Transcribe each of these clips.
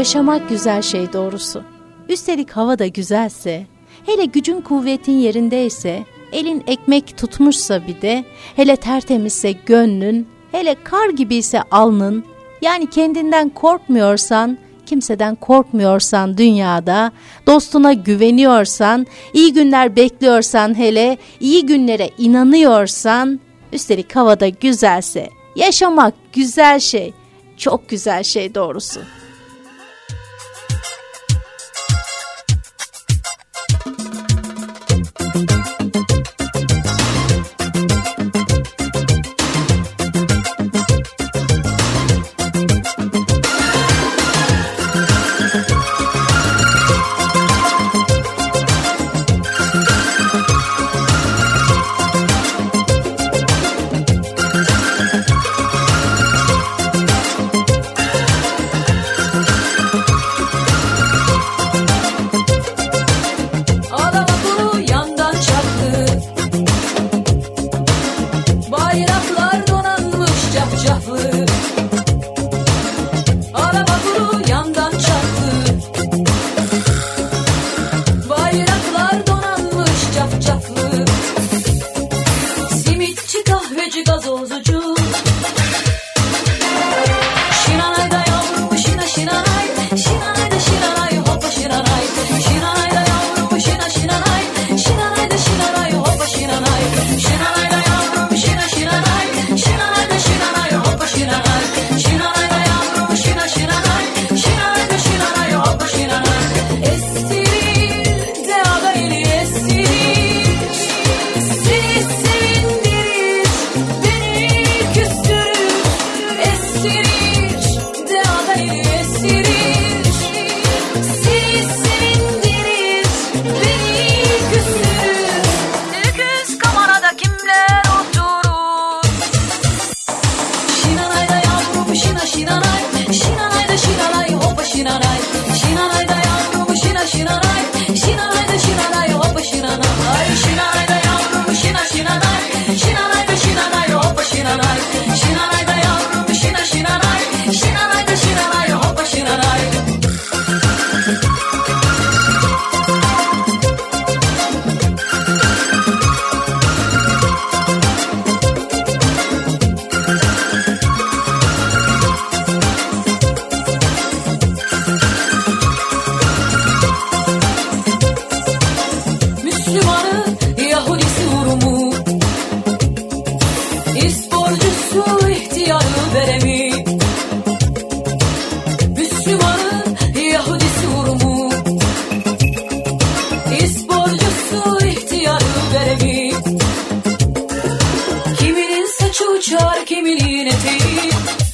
Yaşamak güzel şey doğrusu. Üstelik hava da güzelse, hele gücün kuvvetin yerindeyse, elin ekmek tutmuşsa bir de, hele tertemizse gönlün, hele kar gibiyse alnın, yani kendinden korkmuyorsan, kimseden korkmuyorsan dünyada, dostuna güveniyorsan, iyi günler bekliyorsan hele, iyi günlere inanıyorsan, üstelik havada güzelse, yaşamak güzel şey, çok güzel şey doğrusu. しなしだない community.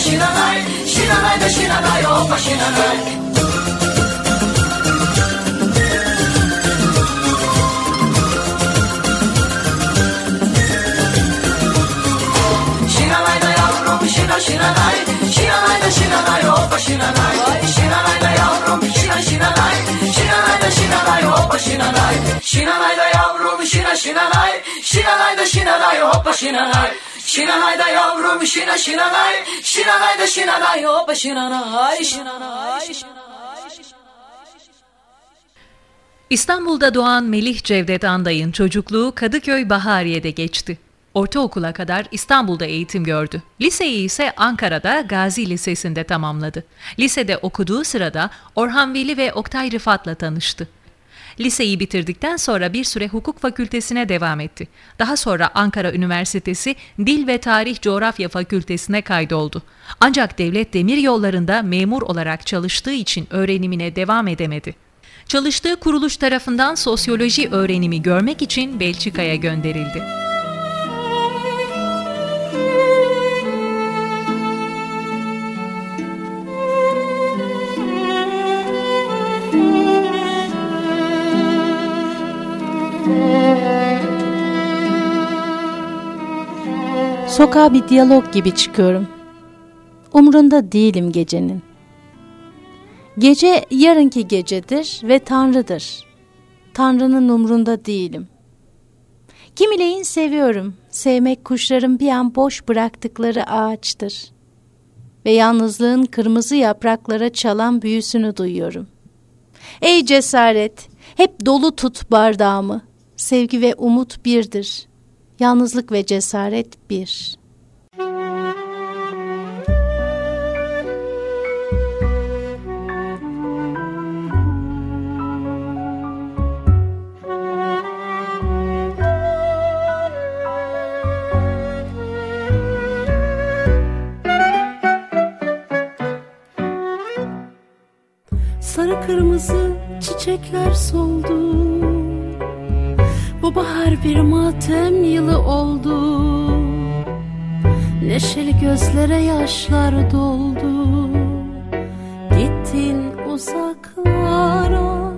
だ死なない。死なないで死なない。おっぱ死なない。死なないだよ。ロム死ナ死なない。死なないで死なない。おっぱ死なない。死なないだよ。ロム死な死なない。死なないで死なない。おっぱ死なない。死なないだよ。ロム死な死なない。死なないで死なない。おっぱ死なない。Şinanay da yavrum şina şinanay Şinanay da şinanay hoppa şinanay Şinanay İstanbul'da doğan Melih Cevdet Anday'ın çocukluğu Kadıköy Bahariye'de geçti. Ortaokula kadar İstanbul'da eğitim gördü. Liseyi ise Ankara'da Gazi Lisesi'nde tamamladı. Lisede okuduğu sırada Orhan Veli ve Oktay Rıfat'la tanıştı. Liseyi bitirdikten sonra bir süre hukuk fakültesine devam etti. Daha sonra Ankara Üniversitesi Dil ve Tarih Coğrafya Fakültesine kaydoldu. Ancak devlet demir yollarında memur olarak çalıştığı için öğrenimine devam edemedi. Çalıştığı kuruluş tarafından sosyoloji öğrenimi görmek için Belçika'ya gönderildi. Sokağa bir diyalog gibi çıkıyorum. Umrunda değilim gecenin. Gece yarınki gecedir ve Tanrı'dır. Tanrı'nın umrunda değilim. Kimileyin seviyorum. Sevmek kuşların bir an boş bıraktıkları ağaçtır. Ve yalnızlığın kırmızı yapraklara çalan büyüsünü duyuyorum. Ey cesaret, hep dolu tut bardağımı. Sevgi ve umut birdir. Yalnızlık ve cesaret bir.'' Sarı kırmızı çiçekler soldu Bu bahar bir matem yılı oldu. Neşeli gözlere yaşlar doldu. Gittin uzaklara.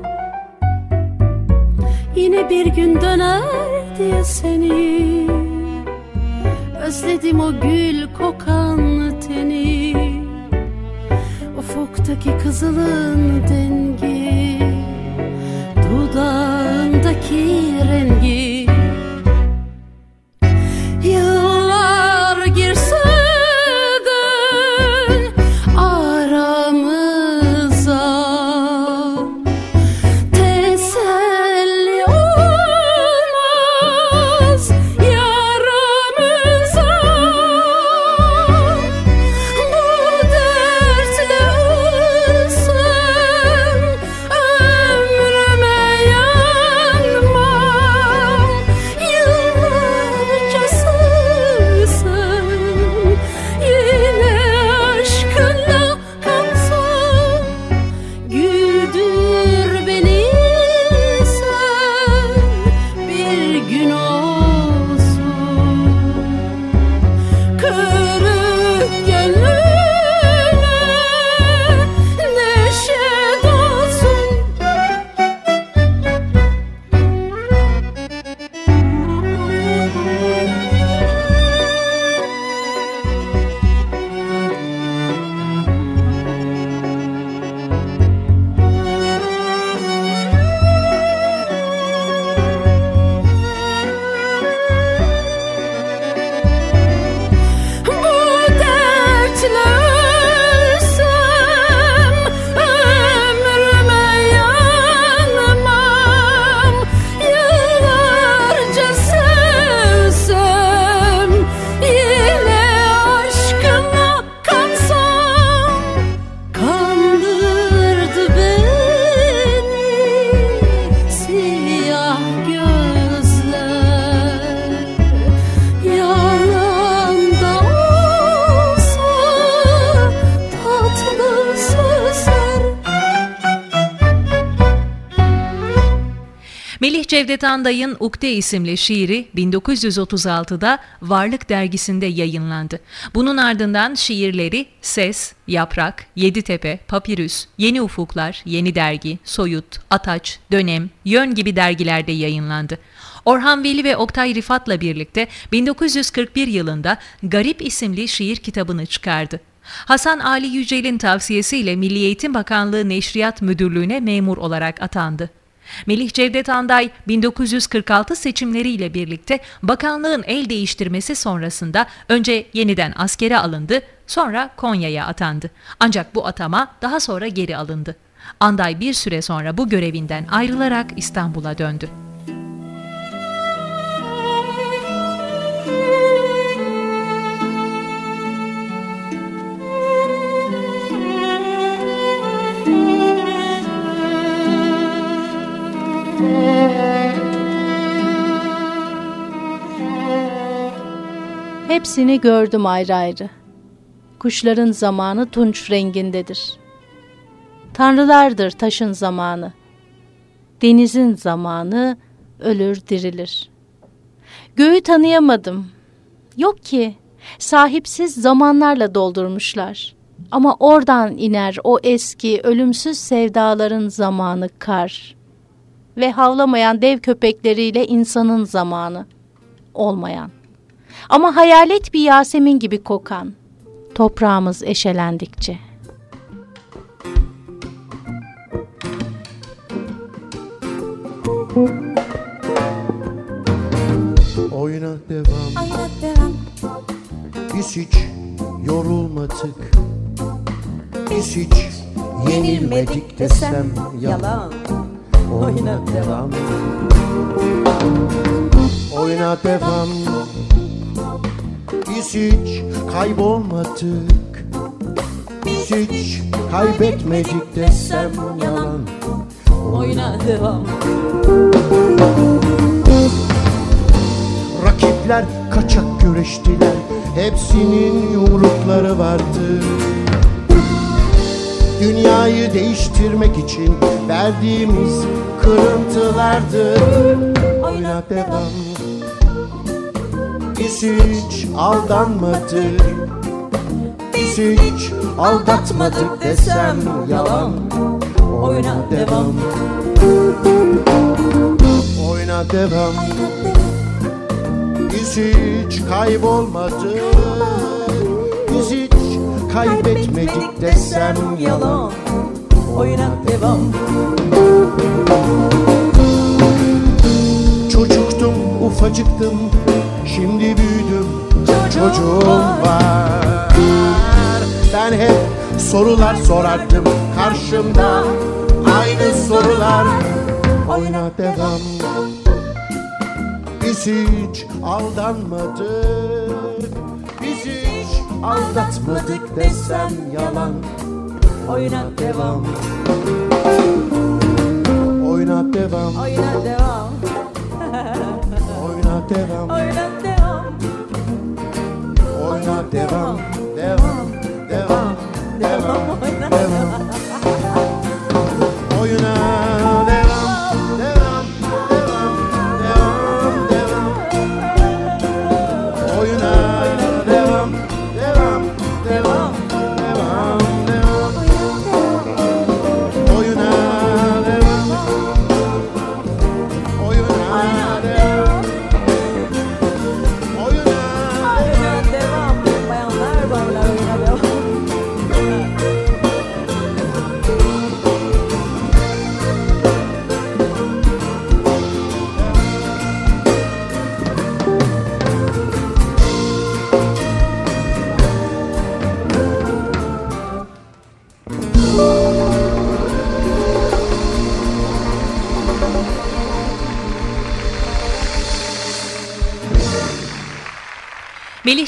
Yine bir gün döner diye seni. Özledim o gül kokan teni. Ufuktaki kızılın dengi. Dudağındaki rengi Melih Cevdet Anday'ın Ukde isimli şiiri 1936'da Varlık dergisinde yayınlandı. Bunun ardından şiirleri Ses, Yaprak, Yeditepe, Papirüs, Yeni Ufuklar, Yeni Dergi, Soyut, Ataç, Dönem, Yön gibi dergilerde yayınlandı. Orhan Veli ve Oktay Rıfat'la birlikte 1941 yılında Garip isimli şiir kitabını çıkardı. Hasan Ali Yücel'in tavsiyesiyle Milli Eğitim Bakanlığı Neşriyat Müdürlüğü'ne memur olarak atandı. Melih Cevdet Anday 1946 seçimleriyle birlikte bakanlığın el değiştirmesi sonrasında önce yeniden askere alındı, sonra Konya'ya atandı. Ancak bu atama daha sonra geri alındı. Anday bir süre sonra bu görevinden ayrılarak İstanbul'a döndü. Hepsini gördüm ayrı ayrı. Kuşların zamanı tunç rengindedir. Tanrılardır taşın zamanı. Denizin zamanı ölür dirilir. Göğü tanıyamadım. Yok ki sahipsiz zamanlarla doldurmuşlar. Ama oradan iner o eski ölümsüz sevdaların zamanı kar. Ve havlamayan dev köpekleriyle insanın zamanı olmayan. Ama hayalet bir Yasemin gibi kokan. Toprağımız eşelendikçe. Oyna devam. Oyna devam. Biz hiç yorulmadık. Biz hiç yenilmedik desem yalan. Oyna devam. Oyna devam Biz hiç kaybolmadık. Biz hiç kaybetmedik desem yalan. Oyna devam. Rakipler kaçak güreştiler. Hepsinin yumrukları vardı. Dünyayı değiştirmek için verdiğimiz kırıntılardı. Oyna devam Biz hiç aldanmadık. Biz hiç aldatmadık desem yalan. Oyna devam. Oyna devam. Biz hiç kaybolmadık. Biz hiç kaybetmedik desem yalan. Oyna devam. Çocuktum ufacıktım Şimdi büyüdüm çocuğum var Ben hep sorular sorardım Karşımda. Aynı sorular Oyna devam. Biz hiç aldanmadık. Biz hiç aldatmadık desem yalan. Oyna devam. Oyna devam. Oyna devam. Oyna devam. Oyna devam devam Devam Devam Devam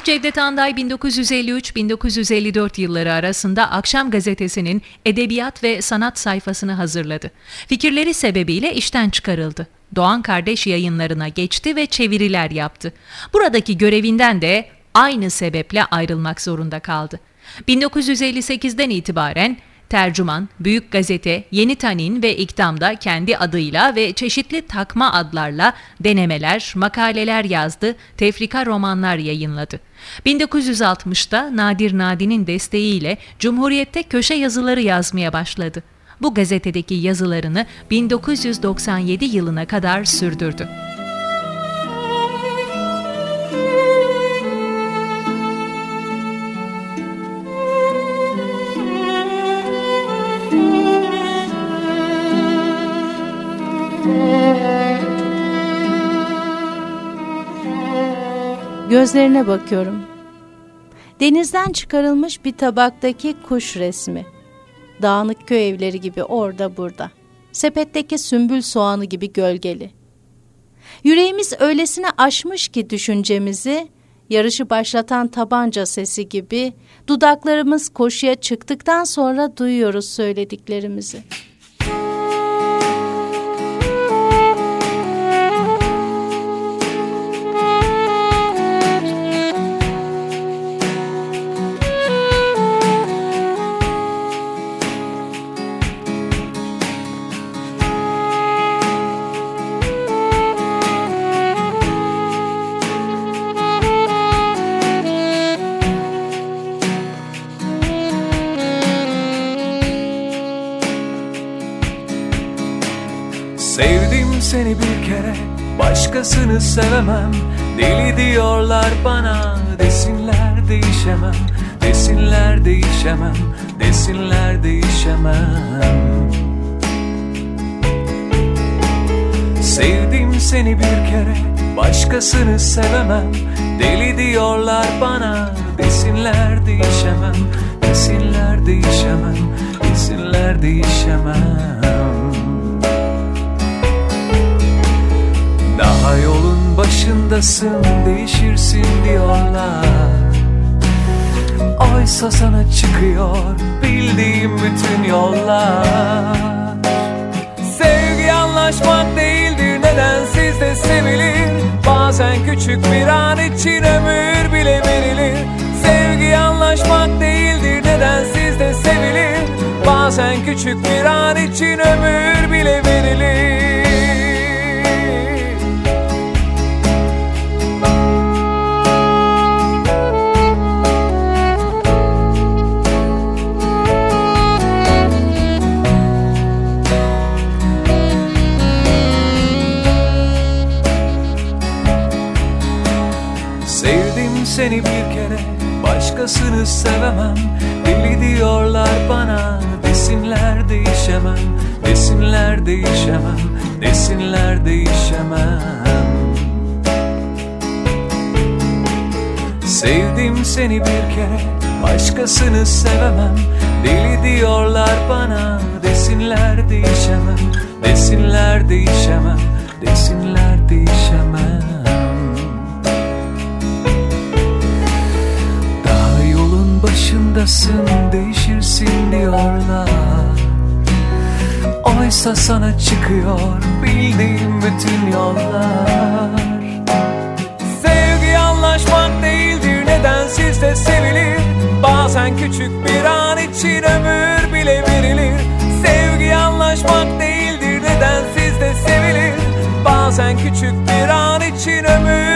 Cevdet Anday 1953-1954 yılları arasında Akşam Gazetesi'nin edebiyat ve sanat sayfasını hazırladı. Fikirleri sebebiyle işten çıkarıldı. Doğan Kardeş yayınlarına geçti ve çeviriler yaptı. Buradaki görevinden de aynı sebeple ayrılmak zorunda kaldı. 1958'den itibaren Tercüman, Büyük Gazete, Yeni Tanin ve İktam'da kendi adıyla ve çeşitli takma adlarla denemeler, makaleler yazdı, tefrika romanlar yayınladı. 1960'da Nadir Nadi'nin desteğiyle Cumhuriyet'te köşe yazıları yazmaya başladı. Bu gazetedeki yazılarını 1997 yılına kadar sürdürdü. Gözlerine bakıyorum. Denizden çıkarılmış bir tabaktaki kuş resmi. Dağınık köy evleri gibi orada burada. Sepetteki sümbül soğanı gibi gölgeli. Yüreğimiz öylesine aşmış ki düşüncemizi, yarışı başlatan tabanca sesi gibi dudaklarımız koşuya çıktıktan sonra duyuyoruz söylediklerimizi. Başkasını sevemem. Deli diyorlar bana Desinler değişemem. Desinler değişemem Desinler değişemem. Sevdim seni bir kere Başkasını sevemem. Deli diyorlar bana Desinler değişemem. Desinler değişemem Desinler değişemem Daha yolun başındasın değişirsin diyorlar. Oysa sana çıkıyor bildiğim bütün yollar. Sevgi anlaşmak değildir nedensiz de sevilir Bazen küçük bir an için ömür bile verilir. Sevgi anlaşmak değildir nedensiz de sevilir Bazen küçük bir an için ömür bile verilir seni bir kere Başkasını sevemem. Deli diyorlar bana Desinler değişemem. Desinler değişemem Desinler değişemem. Sevdim seni bir kere Başkasını sevemem. Deli diyorlar bana Desinler değişemem. Desinler değişemem Desinler yolun başındasın değişirsin diyorlar. Oysa sana çıkıyor bildiğim bütün yollar. Sevgi anlaşmak değildir nedensiz de sevilir? Bazen küçük bir an için ömür bile verilir. Sevgi anlaşmak değildir nedensiz de sevilir? Bazen küçük bir an için ömür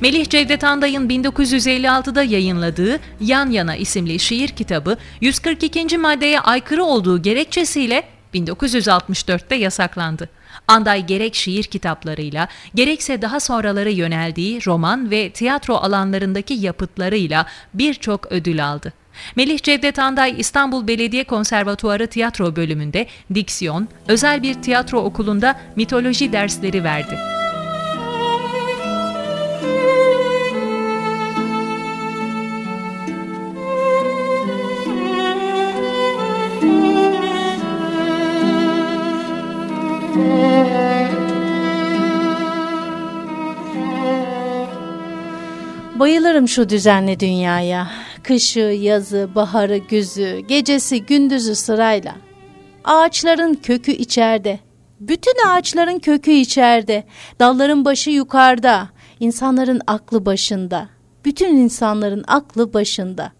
Melih Cevdet Anday'ın 1956'da yayınladığı Yan Yana isimli şiir kitabı 142. maddeye aykırı olduğu gerekçesiyle 1964'te yasaklandı. Anday gerek şiir kitaplarıyla, gerekse daha sonraları yöneldiği roman ve tiyatro alanlarındaki yapıtlarıyla birçok ödül aldı. Melih Cevdet Anday İstanbul Belediye Konservatuarı tiyatro bölümünde diksiyon, özel bir tiyatro okulunda mitoloji dersleri verdi. Bayılırım şu düzenli dünyaya. Kışı, yazı, baharı, güzü, gecesi, gündüzü sırayla. Ağaçların kökü içeride. Bütün ağaçların kökü içeride. Dalların başı yukarıda. İnsanların aklı başında. Bütün insanların aklı başında.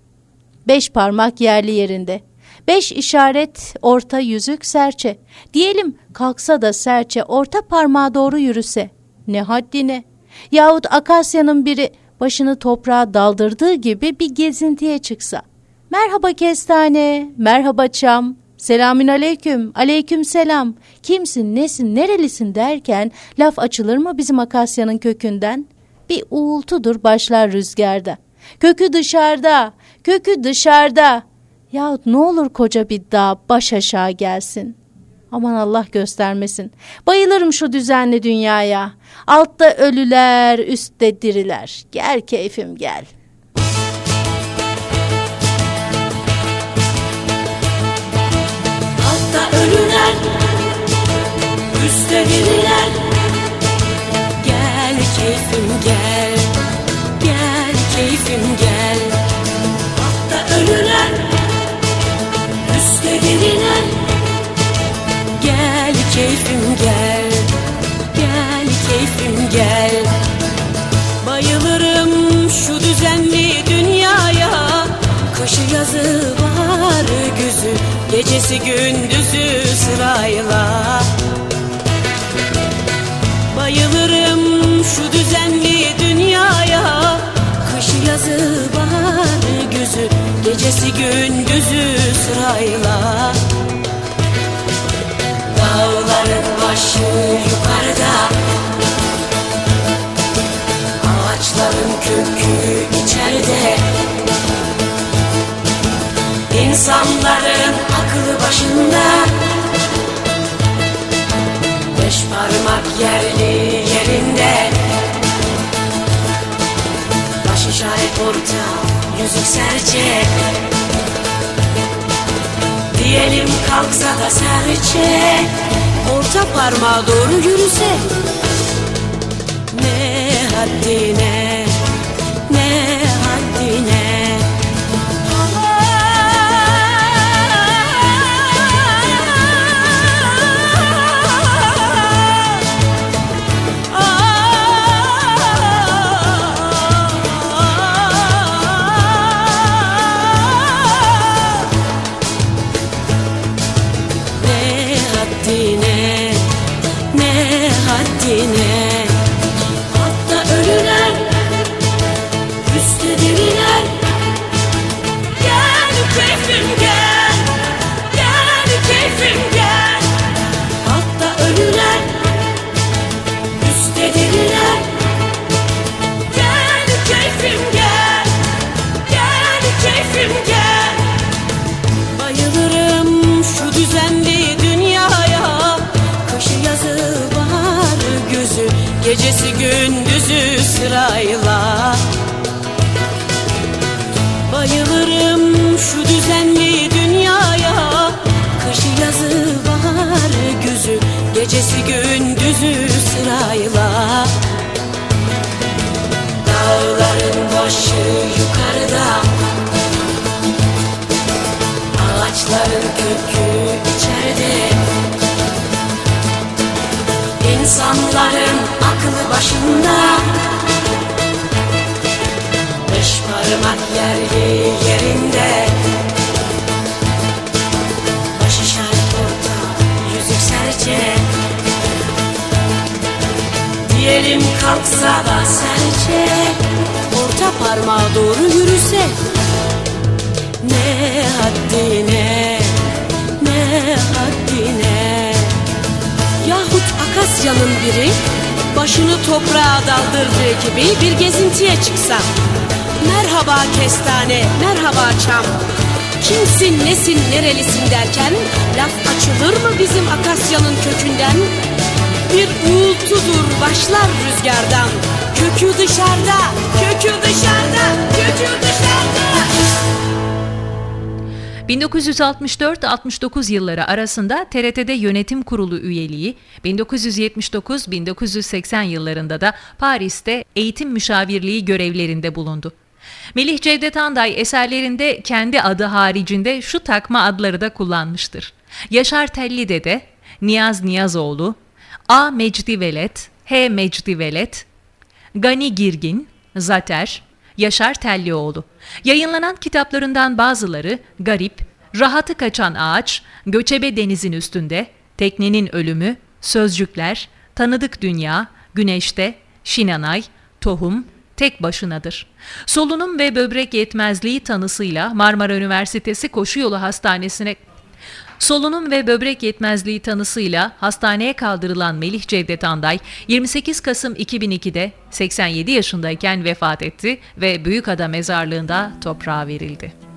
Beş parmak yerli yerinde. Beş işaret, orta yüzük, serçe. Diyelim kalksa da serçe orta parmağa doğru yürüse. Ne haddine. Yahut akasyanın biri başını toprağa daldırdığı gibi bir gezintiye çıksa. Merhaba kestane, merhaba çam, selamün aleyküm, aleyküm selam. Kimsin, nesin, nerelisin derken laf açılır mı bizim akasyanın kökünden? Bir uğultudur başlar rüzgarda. Kökü dışarıda, kökü dışarıda. Yahut ne olur koca bir dağ baş aşağı gelsin. Aman Allah göstermesin. Bayılırım şu düzenli dünyaya. Altta ölüler, üstte diriler. Gel keyfim gel. Altta ölüler Üstte diriler Gel keyfim gel Kışı yazı var güzü Gecesi gündüzü sırayla. Bayılırım şu düzenli dünyaya. Kışı yazı var güzü Gecesi gündüzü sırayla. Dağların başı yukarıda. Ağaçların kökü İnsanların aklı başında. Beş parmak yerli yerinde. Baş işaret orta yüzük serçe. Diyelim kalksa da serçe. Orta parmağa doğru yürüse. Ne haddine yerinde. Baş işaret orta yüzük serçe Diyelim kalksa da serçe Orta parmağa doğru yürüse. Ne haddine, ne haddine. Yahut Akasya'nın biri başını toprağa daldırdığı gibi bir gezintiye çıksa Merhaba kestane, merhaba çam Kimsin, nesin, nerelisin derken Laf açılır mı bizim Akasya'nın kökünden? Bir uğultudur başlar rüzgardan Kökü dışarıda, kökü dışarıda, kökü dışarıda 1964-69 yılları arasında TRT'de yönetim kurulu üyeliği, 1979-1980 yıllarında da Paris'te eğitim müşavirliği görevlerinde bulundu. Melih Cevdet Anday eserlerinde kendi adı haricinde şu takma adları da kullanmıştır. Yaşar Telli Dede, Niyaz Niyazoğlu, A. Mecdi Velet, H. Mecdi Velet, Gani Girgin, Zater, Yaşar Tellioğlu. Yayınlanan kitaplarından bazıları Garip, Rahatı Kaçan Ağaç, Göçebe Denizin Üstünde, Teknenin Ölümü, Sözcükler, Tanıdık Dünya, Güneşte, Şinanay, Tohum, tek başınadır. Solunum ve böbrek yetmezliği tanısıyla Marmara Üniversitesi Koşu Yolu Hastanesi'ne Solunum ve böbrek yetmezliği tanısıyla hastaneye kaldırılan Melih Cevdet Anday 28 Kasım 2002'de 87 yaşındayken vefat etti ve Büyükada mezarlığında toprağa verildi.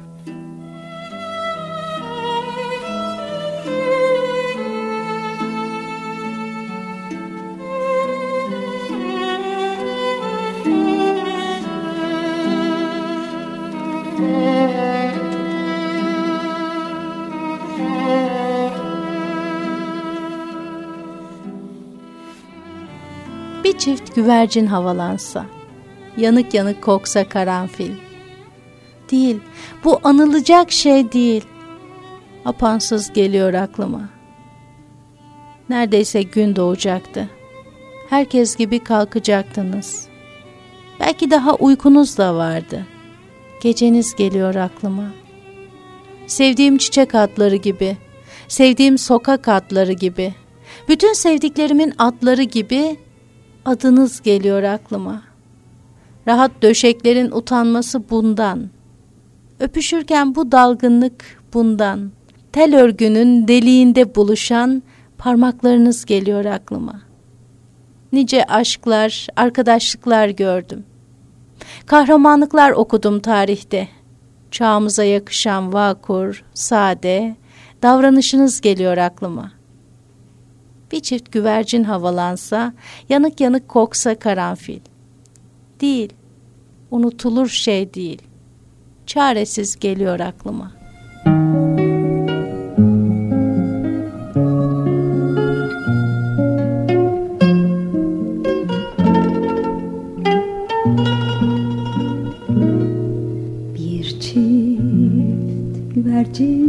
Çift güvercin havalansa, yanık yanık koksa karanfil. Değil, bu anılacak şey değil. Apansız geliyor aklıma. Neredeyse gün doğacaktı. Herkes gibi kalkacaktınız. Belki daha uykunuz da vardı. Geceniz geliyor aklıma. Sevdiğim çiçek atları gibi, sevdiğim sokak atları gibi, bütün sevdiklerimin atları gibi adınız geliyor aklıma. Rahat döşeklerin utanması bundan. Öpüşürken bu dalgınlık bundan. Tel örgünün deliğinde buluşan parmaklarınız geliyor aklıma. Nice aşklar, arkadaşlıklar gördüm. Kahramanlıklar okudum tarihte. Çağımıza yakışan vakur, sade, davranışınız geliyor aklıma.'' Bir çift güvercin havalansa, yanık yanık koksa karanfil. Değil, unutulur şey değil. Çaresiz geliyor aklıma. Bir çift güvercin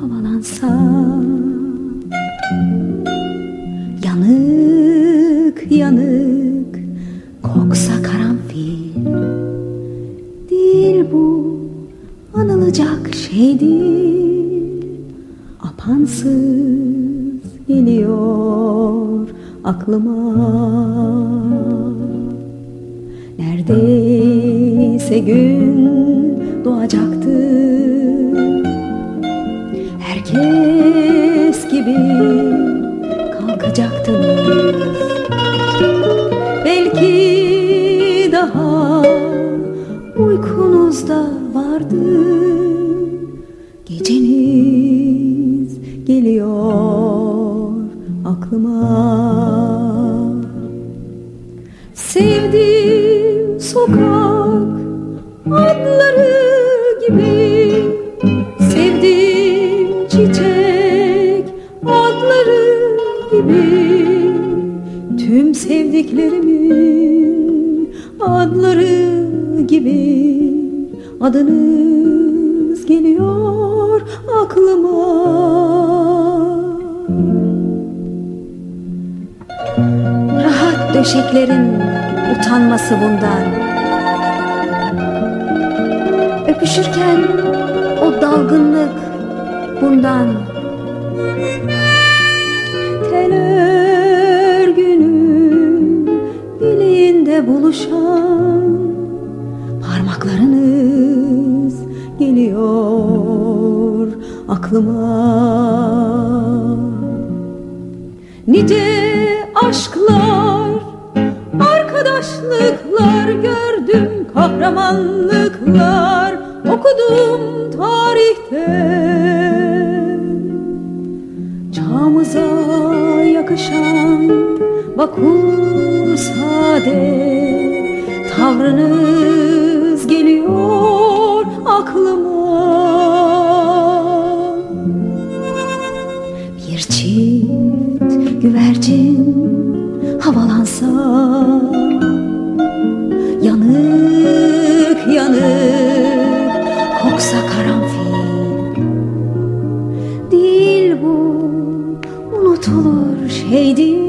havalansa aklıma. Neredeyse gün doğacaktı. Herkes gibi kalkacaktınız Rahat döşeklerin utanması bundan. Öpüşürken o dalgınlık bundan. Tel örgünün bileğinde buluşan Parmaklarınız geliyor aklıma. Nice aşklar, arkadaşlıklar gördüm Kahramanlıklar okudum tarihte. Çağımıza yakışan vakur sade Tavrınız geliyor aklıma. Bir çift güvercin havalansam Yanık yanık koksa karanfil. Değil bu unutulur şeydir.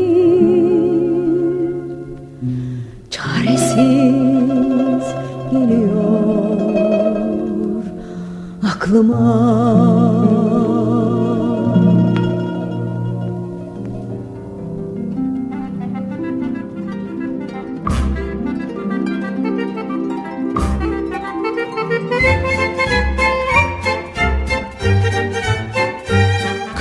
Çaresiz geliyor aklıma.